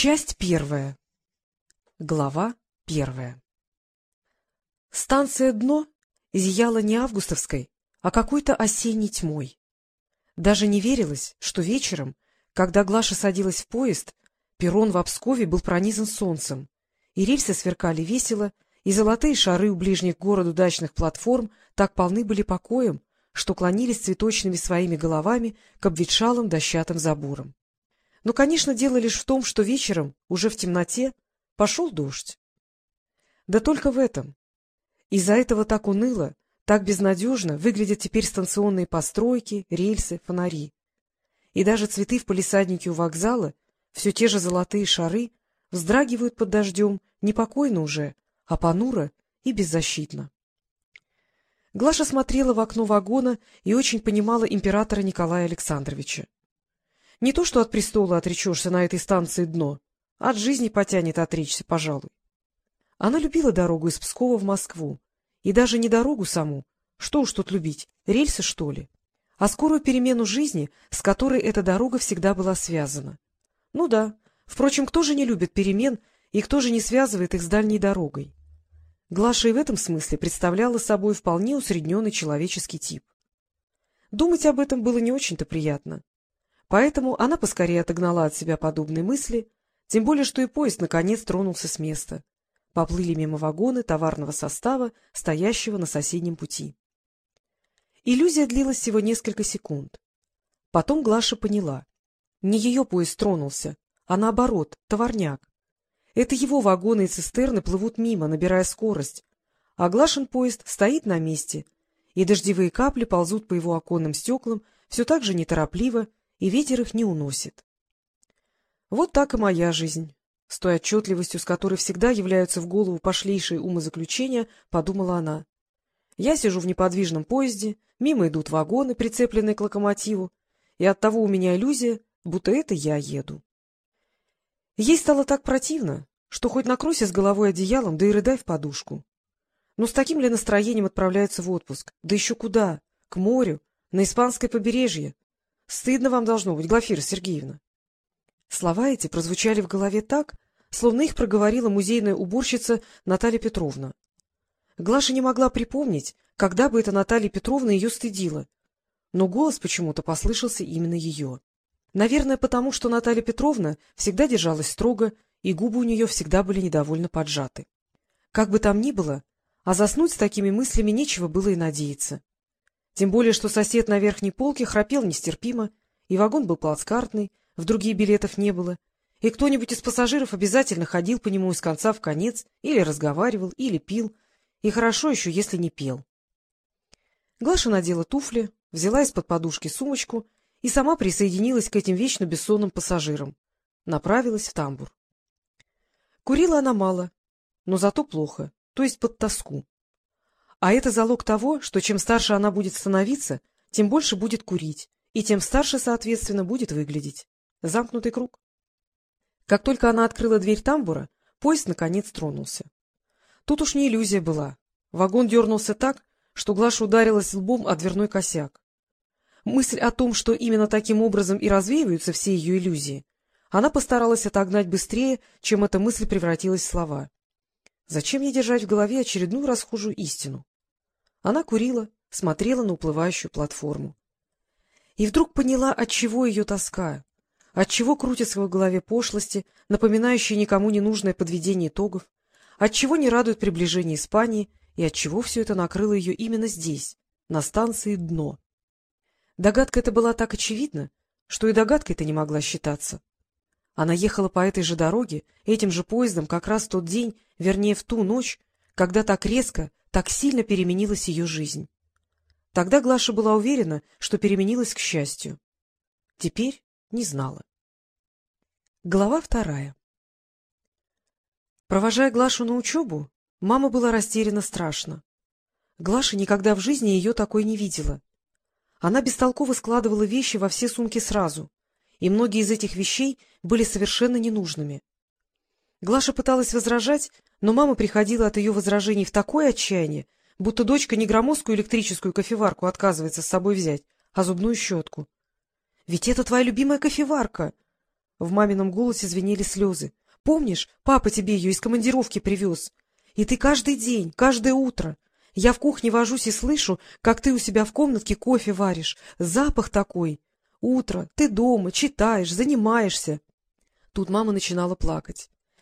Часть первая. Глава первая. Станция «Дно» зияла не августовской, а какой-то осенней тьмой. Даже не верилось, что вечером, когда Глаша садилась в поезд, перрон в Обскове был пронизан солнцем, и рельсы сверкали весело, и золотые шары у ближних городу дачных платформ так полны были покоем, что клонились цветочными своими головами к обветшалым дощатым заборам. Но, конечно, дело лишь в том, что вечером, уже в темноте, пошел дождь. Да только в этом. Из-за этого так уныло, так безнадежно выглядят теперь станционные постройки, рельсы, фонари. И даже цветы в палисаднике у вокзала, все те же золотые шары, вздрагивают под дождем непокойно уже, а понуро и беззащитно. Глаша смотрела в окно вагона и очень понимала императора Николая Александровича. Не то, что от престола отречешься на этой станции дно, от жизни потянет отречься, пожалуй. Она любила дорогу из Пскова в Москву, и даже не дорогу саму, что уж тут любить, рельсы, что ли, а скорую перемену жизни, с которой эта дорога всегда была связана. Ну да, впрочем, кто же не любит перемен и кто же не связывает их с дальней дорогой? Глаша и в этом смысле представляла собой вполне усредненный человеческий тип. Думать об этом было не очень-то приятно. Поэтому она поскорее отогнала от себя подобные мысли, тем более что и поезд наконец тронулся с места. Поплыли мимо вагоны товарного состава, стоящего на соседнем пути. Иллюзия длилась всего несколько секунд. Потом Глаша поняла. Не ее поезд тронулся, а наоборот, товарняк. Это его вагоны и цистерны плывут мимо, набирая скорость, а Глашин поезд стоит на месте, и дождевые капли ползут по его оконным стеклам все так же неторопливо и ветер их не уносит. Вот так и моя жизнь. С той отчетливостью, с которой всегда являются в голову пошлейшие умозаключения, подумала она. Я сижу в неподвижном поезде, мимо идут вагоны, прицепленные к локомотиву, и оттого у меня иллюзия, будто это я еду. Ей стало так противно, что хоть накройся с головой одеялом, да и рыдай в подушку. Но с таким ли настроением отправляются в отпуск? Да еще куда? К морю? На испанское побережье? Стыдно вам должно быть, Глафира Сергеевна. Слова эти прозвучали в голове так, словно их проговорила музейная уборщица Наталья Петровна. Глаша не могла припомнить, когда бы эта Наталья Петровна ее стыдила, но голос почему-то послышался именно ее. Наверное, потому что Наталья Петровна всегда держалась строго, и губы у нее всегда были недовольно поджаты. Как бы там ни было, а заснуть с такими мыслями нечего было и надеяться. Тем более, что сосед на верхней полке храпел нестерпимо, и вагон был плацкартный, в другие билетов не было, и кто-нибудь из пассажиров обязательно ходил по нему из конца в конец, или разговаривал, или пил, и хорошо еще, если не пел. Глаша надела туфли, взяла из-под подушки сумочку и сама присоединилась к этим вечно бессонным пассажирам. Направилась в тамбур. Курила она мало, но зато плохо, то есть под тоску. А это залог того, что чем старше она будет становиться, тем больше будет курить, и тем старше, соответственно, будет выглядеть. Замкнутый круг. Как только она открыла дверь тамбура, поезд наконец тронулся. Тут уж не иллюзия была. Вагон дернулся так, что Глаша ударилась лбом о дверной косяк. Мысль о том, что именно таким образом и развеиваются все ее иллюзии, она постаралась отогнать быстрее, чем эта мысль превратилась в слова. Зачем ей держать в голове очередную расхожую истину? Она курила, смотрела на уплывающую платформу. И вдруг поняла, от чего ее тоска, от чего крутятся в голове пошлости, напоминающие никому не нужное подведение итогов, от чего не радует приближение Испании и от чего все это накрыло ее именно здесь, на станции «Дно». Догадка эта была так очевидна, что и догадкой-то не могла считаться. Она ехала по этой же дороге, этим же поездом как раз в тот день, вернее, в ту ночь, когда так резко, так сильно переменилась ее жизнь. Тогда Глаша была уверена, что переменилась к счастью. Теперь не знала. Глава вторая Провожая Глашу на учебу, мама была растеряна страшно. Глаша никогда в жизни ее такой не видела. Она бестолково складывала вещи во все сумки сразу, и многие из этих вещей были совершенно ненужными. Глаша пыталась возражать, но мама приходила от ее возражений в такое отчаяние, будто дочка не громоздкую электрическую кофеварку отказывается с собой взять, а зубную щетку. — Ведь это твоя любимая кофеварка! В мамином голосе звенели слезы. — Помнишь, папа тебе ее из командировки привез? И ты каждый день, каждое утро. Я в кухне вожусь и слышу, как ты у себя в комнатке кофе варишь. Запах такой. Утро, ты дома, читаешь, занимаешься. Тут мама начинала плакать.